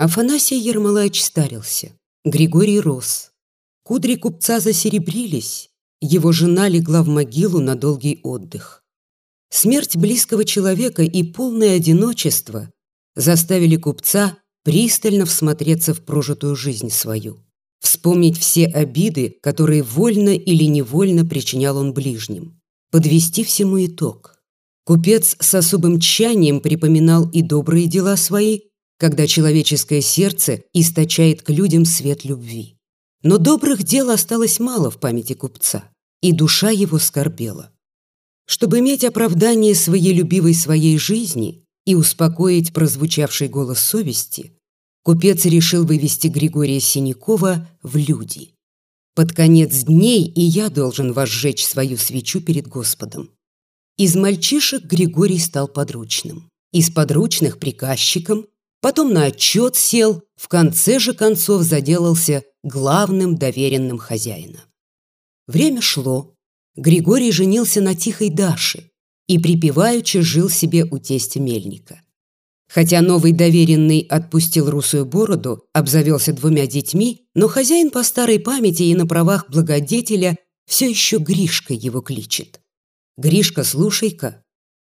Афанасий Ермолаевич старился, Григорий рос. Кудри купца засеребрились, его жена легла в могилу на долгий отдых. Смерть близкого человека и полное одиночество заставили купца пристально всмотреться в прожитую жизнь свою, вспомнить все обиды, которые вольно или невольно причинял он ближним, подвести всему итог. Купец с особым тщанием припоминал и добрые дела свои, когда человеческое сердце источает к людям свет любви. Но добрых дел осталось мало в памяти купца, и душа его скорбела. Чтобы иметь оправдание своей любивой своей жизни и успокоить прозвучавший голос совести, купец решил вывести Григория Синякова в люди. Под конец дней и я должен возжечь свою свечу перед Господом. Из мальчишек Григорий стал подручным, из подручных – приказчиком, потом на отчет сел, в конце же концов заделался главным доверенным хозяина. Время шло. Григорий женился на тихой Даше и припеваючи жил себе у тестя мельника. Хотя новый доверенный отпустил русую бороду, обзавелся двумя детьми, но хозяин по старой памяти и на правах благодетеля все еще Гришка его кличет. «Гришка, слушай-ка,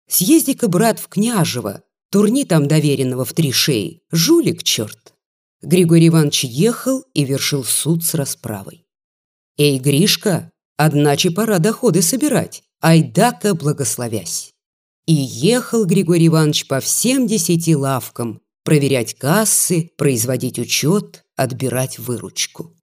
съезди-ка, брат, в Княжево, турни там доверенного в три шеи, жулик черт!» Григорий Иванович ехал и вершил суд с расправой. «Эй, Гришка, одначе пора доходы собирать, айдака благословясь». И ехал Григорий Иванович по всем десяти лавкам проверять кассы, производить учет, отбирать выручку.